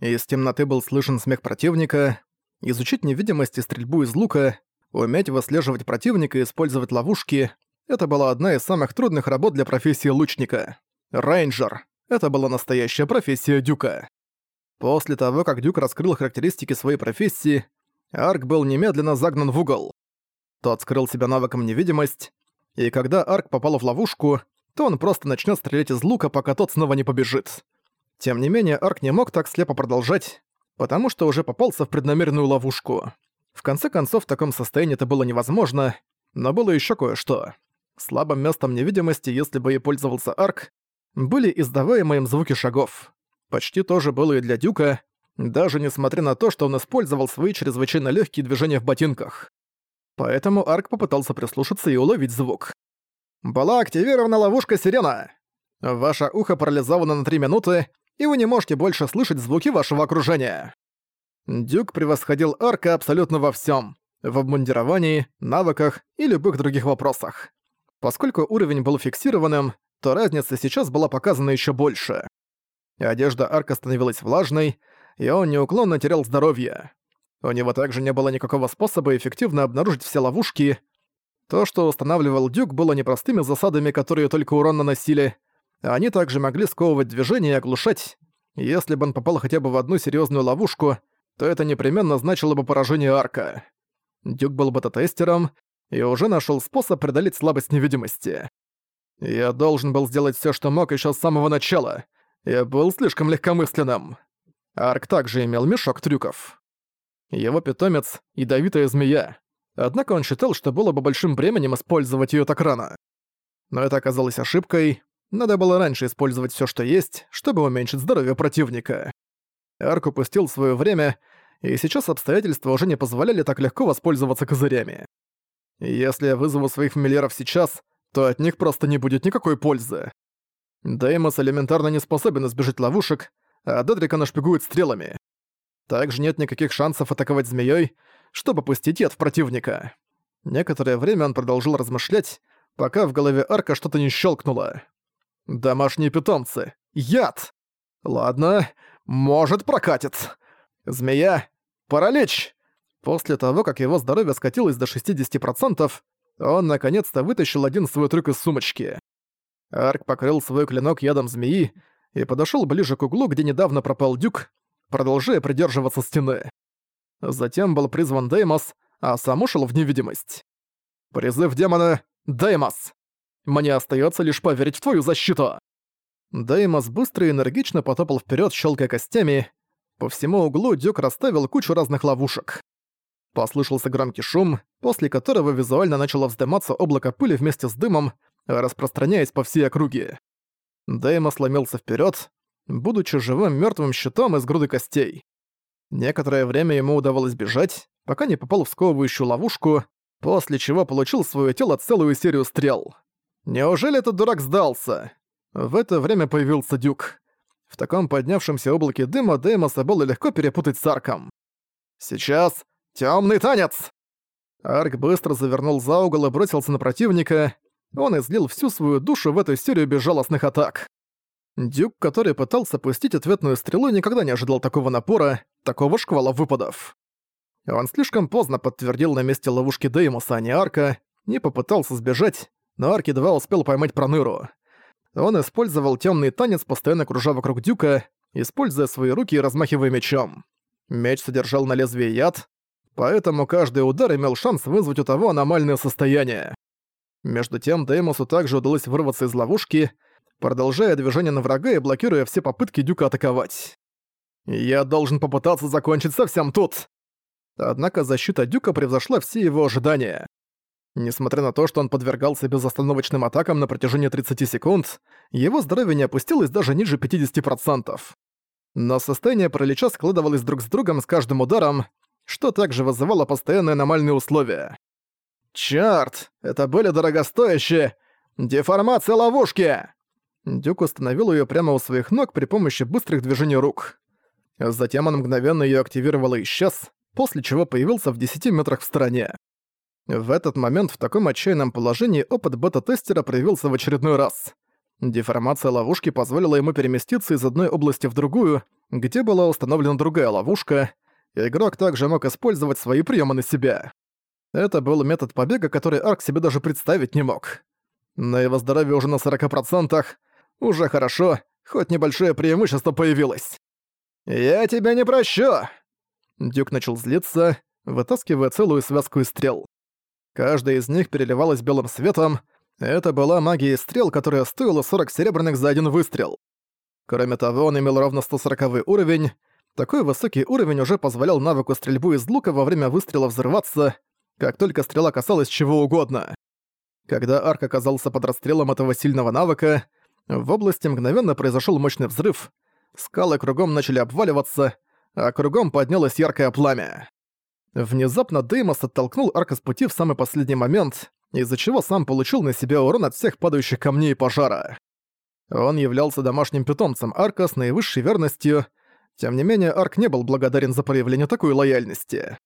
Из темноты был слышен смех противника. Изучить невидимость и стрельбу из лука, уметь выслеживать противника и использовать ловушки — это была одна из самых трудных работ для профессии лучника. Рейнджер — это была настоящая профессия Дюка. После того, как Дюк раскрыл характеристики своей профессии, Арк был немедленно загнан в угол. Тот скрыл себя навыком невидимость, и когда Арк попал в ловушку, то он просто начнет стрелять из лука, пока тот снова не побежит. Тем не менее, Арк не мог так слепо продолжать, потому что уже попался в преднамеренную ловушку. В конце концов, в таком состоянии это было невозможно, но было еще кое-что. Слабым местом невидимости, если бы ей пользовался Арк, были издаваемые им звуки шагов. Почти то же было и для Дюка, даже несмотря на то, что он использовал свои чрезвычайно легкие движения в ботинках. Поэтому Арк попытался прислушаться и уловить звук. «Была активирована ловушка сирена. Ваше ухо парализовано на 3 минуты, и вы не можете больше слышать звуки вашего окружения». Дюк превосходил Арка абсолютно во всем: в обмундировании, навыках и любых других вопросах. Поскольку уровень был фиксированным, то разница сейчас была показана еще больше. Одежда Арка становилась влажной, и он неуклонно терял здоровье. У него также не было никакого способа эффективно обнаружить все ловушки. То, что устанавливал Дюк, было непростыми засадами, которые только урон наносили. Они также могли сковывать движение и оглушать. Если бы он попал хотя бы в одну серьезную ловушку, то это непременно значило бы поражение арка. Дюк был бета-тестером и уже нашел способ преодолеть слабость невидимости. Я должен был сделать все, что мог еще с самого начала. Я был слишком легкомысленным. Арк также имел мешок трюков. Его питомец — ядовитая змея. Однако он считал, что было бы большим бременем использовать ее так рано. Но это оказалось ошибкой. Надо было раньше использовать все, что есть, чтобы уменьшить здоровье противника. Арк упустил свое время, и сейчас обстоятельства уже не позволяли так легко воспользоваться козырями. Если я вызову своих фамильяров сейчас, то от них просто не будет никакой пользы. Деймос элементарно не способен избежать ловушек, а Дедрика нашпигует стрелами. Также нет никаких шансов атаковать змеей, чтобы пустить яд в противника. Некоторое время он продолжил размышлять, пока в голове Арка что-то не щелкнуло. «Домашние питомцы! Яд! Ладно, может прокатит. Змея! Паралич!» После того, как его здоровье скатилось до 60%, он наконец-то вытащил один свой трюк из сумочки. Арк покрыл свой клинок ядом змеи и подошёл ближе к углу, где недавно пропал Дюк, продолжая придерживаться стены. Затем был призван Деймос, а сам ушел в невидимость. «Призыв демона Деймос! Мне остается лишь поверить в твою защиту!» Деймос быстро и энергично потопал вперед, щелкая костями. По всему углу Дюк расставил кучу разных ловушек. Послышался громкий шум, после которого визуально начало вздыматься облако пыли вместе с дымом, распространяясь по всей округе. Дейма сломился вперед, будучи живым мертвым щитом из груды костей. Некоторое время ему удавалось бежать, пока не попал в сковывающую ловушку, после чего получил в своё тело целую серию стрел. Неужели этот дурак сдался? В это время появился Дюк. В таком поднявшемся облаке дыма Деймоса было легко перепутать с Арком. «Сейчас темный танец!» Арк быстро завернул за угол и бросился на противника, он излил всю свою душу в эту серию безжалостных атак. Дюк, который пытался пустить ответную стрелу, никогда не ожидал такого напора, такого шквала выпадов. Он слишком поздно подтвердил на месте ловушки Деймоса, а не Арка, не попытался сбежать, но Арк едва успел поймать Проныру. Он использовал темный танец, постоянно кружа вокруг Дюка, используя свои руки и размахивая мечом. Меч содержал на лезвие яд, поэтому каждый удар имел шанс вызвать у того аномальное состояние. Между тем Деймосу также удалось вырваться из ловушки, продолжая движение на врага и блокируя все попытки Дюка атаковать. «Я должен попытаться закончить совсем тут!» Однако защита Дюка превзошла все его ожидания. Несмотря на то, что он подвергался безостановочным атакам на протяжении 30 секунд, его здоровье не опустилось даже ниже 50%. Но состояние паралича складывалось друг с другом с каждым ударом, что также вызывало постоянные аномальные условия. Чёрт, это были дорогостоящие! Деформация ловушки! Дюк установил её прямо у своих ног при помощи быстрых движений рук. Затем он мгновенно её активировал и исчез, после чего появился в 10 метрах в стороне. В этот момент в таком отчаянном положении опыт бета-тестера проявился в очередной раз. Деформация ловушки позволила ему переместиться из одной области в другую, где была установлена другая ловушка, игрок также мог использовать свои приемы на себя. Это был метод побега, который Арк себе даже представить не мог. На его здоровье уже на 40%. Уже хорошо, хоть небольшое преимущество появилось. «Я тебя не прощу!» Дюк начал злиться, вытаскивая целую связку из стрел. Каждая из них переливалась белым светом. Это была магия стрел, которая стоила 40 серебряных за один выстрел. Кроме того, он имел ровно 140 уровень. Такой высокий уровень уже позволял навыку стрельбы из лука во время выстрела взрываться, как только стрела касалась чего угодно. Когда арк оказался под расстрелом этого сильного навыка, в области мгновенно произошел мощный взрыв, скалы кругом начали обваливаться, а кругом поднялось яркое пламя. Внезапно Деймос оттолкнул арка с пути в самый последний момент, из-за чего сам получил на себя урон от всех падающих камней и пожара. Он являлся домашним питомцем арка с наивысшей верностью, тем не менее арк не был благодарен за проявление такой лояльности.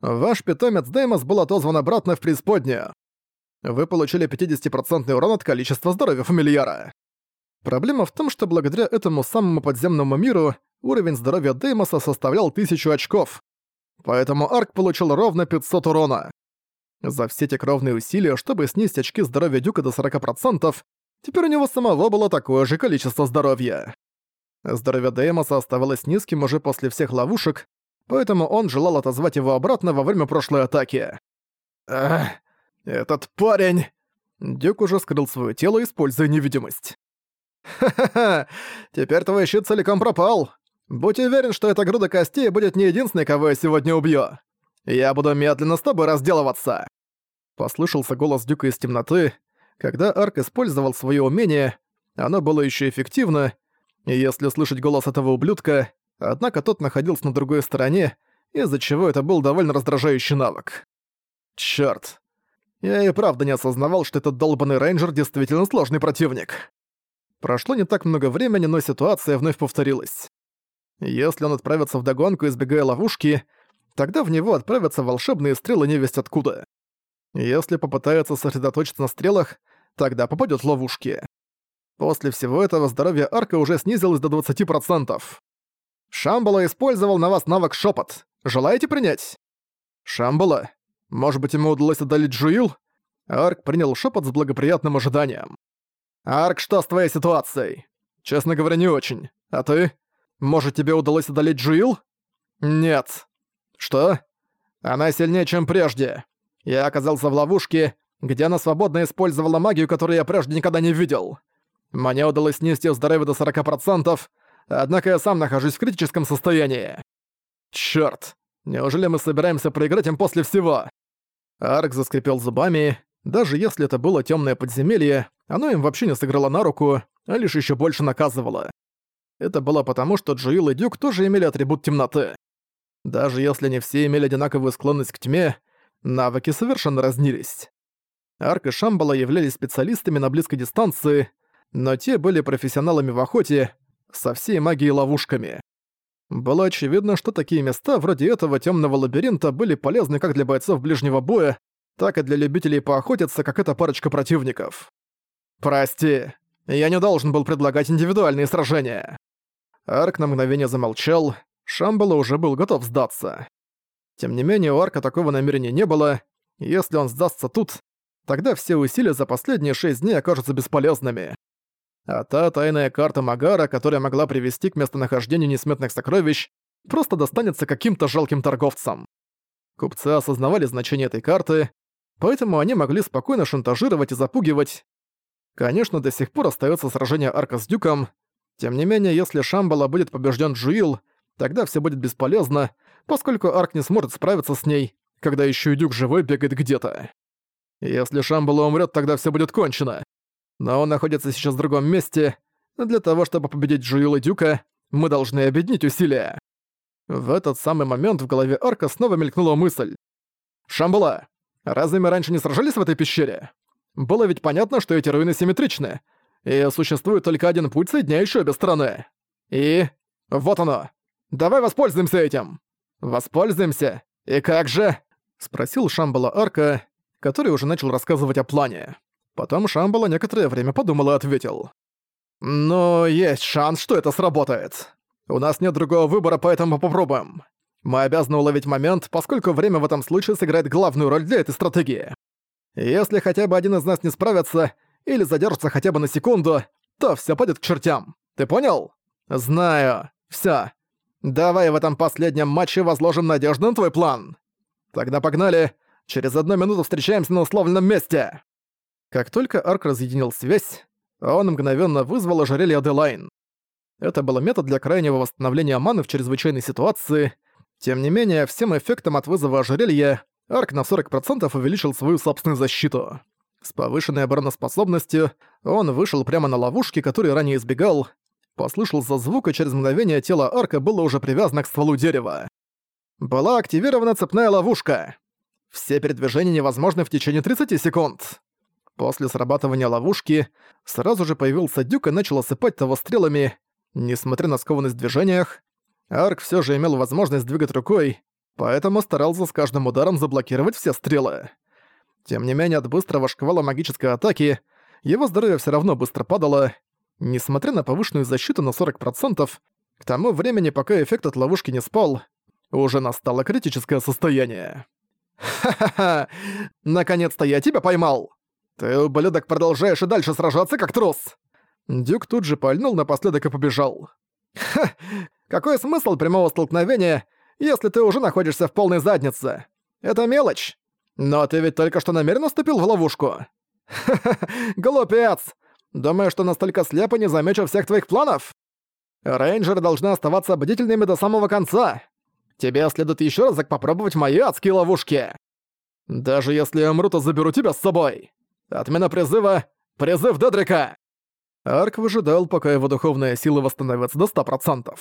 Ваш питомец Деймос был отозван обратно в преисподнюю. Вы получили 50% урон от количества здоровья фамильяра. Проблема в том, что благодаря этому самому подземному миру уровень здоровья Деймоса составлял 1000 очков. Поэтому Арк получил ровно 500 урона. За все те кровные усилия, чтобы снизить очки здоровья Дюка до 40%, теперь у него самого было такое же количество здоровья. Здоровье Деймоса оставалось низким уже после всех ловушек, поэтому он желал отозвать его обратно во время прошлой атаки. «Ах, этот парень...» Дюк уже скрыл свое тело, используя невидимость. «Ха-ха-ха! Теперь твой щит целиком пропал! Будь уверен, что эта груда костей будет не единственной, кого я сегодня убью! Я буду медленно с тобой разделываться!» Послышался голос Дюка из темноты. Когда Арк использовал свое умение, оно было еще эффективно, и если слышать голос этого ублюдка, однако тот находился на другой стороне, из-за чего это был довольно раздражающий навык. Чёрт. Я и правда не осознавал, что этот долбанный рейнджер действительно сложный противник. Прошло не так много времени, но ситуация вновь повторилась. Если он отправится в догонку, избегая ловушки, тогда в него отправятся волшебные стрелы невесть откуда. Если попытается сосредоточиться на стрелах, тогда попадет в ловушки. После всего этого здоровье арка уже снизилось до 20%. Шамбала использовал на вас навык шепот. Желаете принять? Шамбала? Может быть, ему удалось одолеть Джуил? Арк принял шепот с благоприятным ожиданием. «Арк, что с твоей ситуацией?» «Честно говоря, не очень. А ты? Может, тебе удалось одолеть Джуил?» «Нет». «Что?» «Она сильнее, чем прежде. Я оказался в ловушке, где она свободно использовала магию, которую я прежде никогда не видел. Мне удалось снести здоровье до 40%, однако я сам нахожусь в критическом состоянии. Чёрт, неужели мы собираемся проиграть им после всего?» Арк заскрипел зубами. Даже если это было темное подземелье, оно им вообще не сыграло на руку, а лишь еще больше наказывало. Это было потому, что Джоил и Дюк тоже имели атрибут темноты. Даже если не все имели одинаковую склонность к тьме, навыки совершенно разнились. Арк и Шамбала являлись специалистами на близкой дистанции, но те были профессионалами в охоте, со всей магией ловушками. Было очевидно, что такие места вроде этого темного лабиринта были полезны как для бойцов ближнего боя, так и для любителей поохотиться, как эта парочка противников. «Прости, я не должен был предлагать индивидуальные сражения». Арк на мгновение замолчал, Шамбала уже был готов сдаться. Тем не менее, у Арка такого намерения не было, если он сдастся тут, тогда все усилия за последние шесть дней окажутся бесполезными. А та тайная карта Магара, которая могла привести к местонахождению несметных сокровищ, просто достанется каким-то жалким торговцам. Купцы осознавали значение этой карты, поэтому они могли спокойно шантажировать и запугивать, Конечно, до сих пор остается сражение Арка с Дюком. Тем не менее, если Шамбала будет побежден Джуил, тогда все будет бесполезно, поскольку Арк не сможет справиться с ней, когда еще и Дюк живой бегает где-то. Если Шамбала умрет, тогда все будет кончено. Но он находится сейчас в другом месте. Для того, чтобы победить Джуил и Дюка, мы должны объединить усилия. В этот самый момент в голове Арка снова мелькнула мысль. «Шамбала, разве мы раньше не сражались в этой пещере? Было ведь понятно, что эти руины симметричны, и существует только один путь, соединяющий обе стороны. И... вот оно. Давай воспользуемся этим. Воспользуемся. И как же? Спросил Шамбала Арка, который уже начал рассказывать о плане. Потом Шамбала некоторое время подумал и ответил. «Но есть шанс, что это сработает. У нас нет другого выбора, поэтому попробуем. Мы обязаны уловить момент, поскольку время в этом случае сыграет главную роль для этой стратегии. Если хотя бы один из нас не справится или задержится хотя бы на секунду, то все пойдет к чертям. Ты понял? Знаю. Все. Давай в этом последнем матче возложим надежду на твой план. Тогда погнали. Через одну минуту встречаемся на условленном месте. Как только Арк разъединил связь, он мгновенно вызвал ожерелье Аделайн. Это был метод для крайнего восстановления маны в чрезвычайной ситуации. Тем не менее, всем эффектом от вызова ожерелья Арк на 40% увеличил свою собственную защиту. С повышенной обороноспособностью он вышел прямо на ловушки, которые ранее избегал. Послышался звук, и через мгновение тело Арка было уже привязано к стволу дерева. Была активирована цепная ловушка. Все передвижения невозможны в течение 30 секунд. После срабатывания ловушки сразу же появился Дюк и начал осыпать того стрелами. Несмотря на скованность в движениях, Арк все же имел возможность двигать рукой, поэтому старался с каждым ударом заблокировать все стрелы. Тем не менее, от быстрого шквала магической атаки его здоровье все равно быстро падало. Несмотря на повышенную защиту на 40%, к тому времени, пока эффект от ловушки не спал, уже настало критическое состояние. «Ха-ха-ха! Наконец-то я тебя поймал! Ты, ублюдок, продолжаешь и дальше сражаться, как трус!» Дюк тут же пальнул напоследок и побежал. «Ха! Какой смысл прямого столкновения, если ты уже находишься в полной заднице? Это мелочь. Но ты ведь только что намеренно вступил в ловушку. Ха-ха, глупец! Думаешь, что настолько слепо не замечу всех твоих планов? Рейнджеры должны оставаться бдительными до самого конца. Тебе следует еще разок попробовать мои адские ловушки. Даже если я умру, то заберу тебя с собой. Отмена призыва — призыв Дедрика!» Арк выжидал, пока его духовная сила восстановится до 100%.